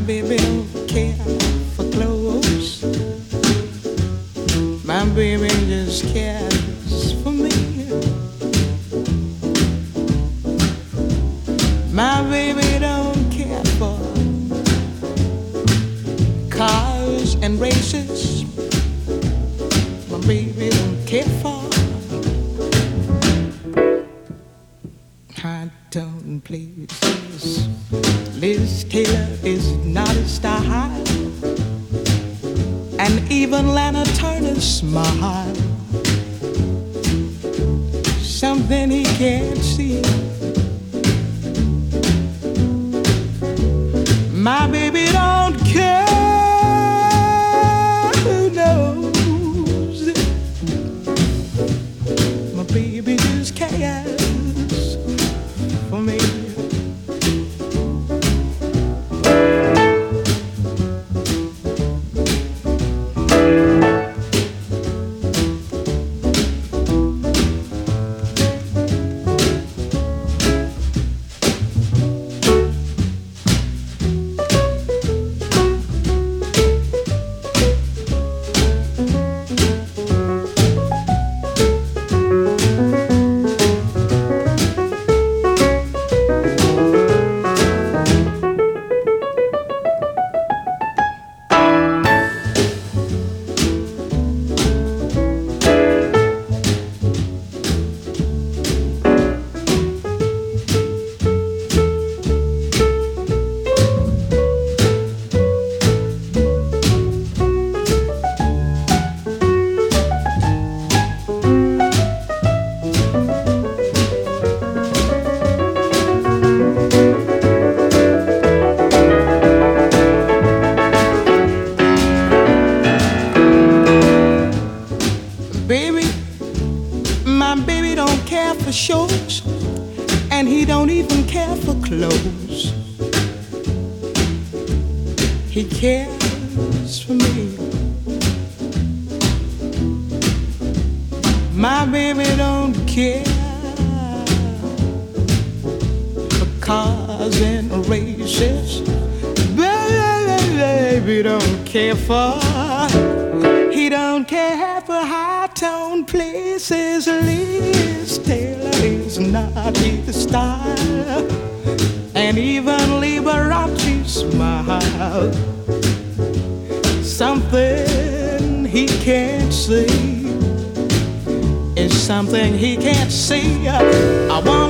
My baby don't care for clothes. My baby just cares for me. My baby don't care for cars and races. My baby don't care for. Liz Taylor is not a style, and even Lana Turner's smile. Something he can't see. Baby don't care for shows, and he don't even care for clothes. He cares for me. My baby don't care for cars and races. Baby don't care for. He don't care for high tone places. Taylor not his style, and even Liberace smile. Something he can't see is something he can't see. I wonder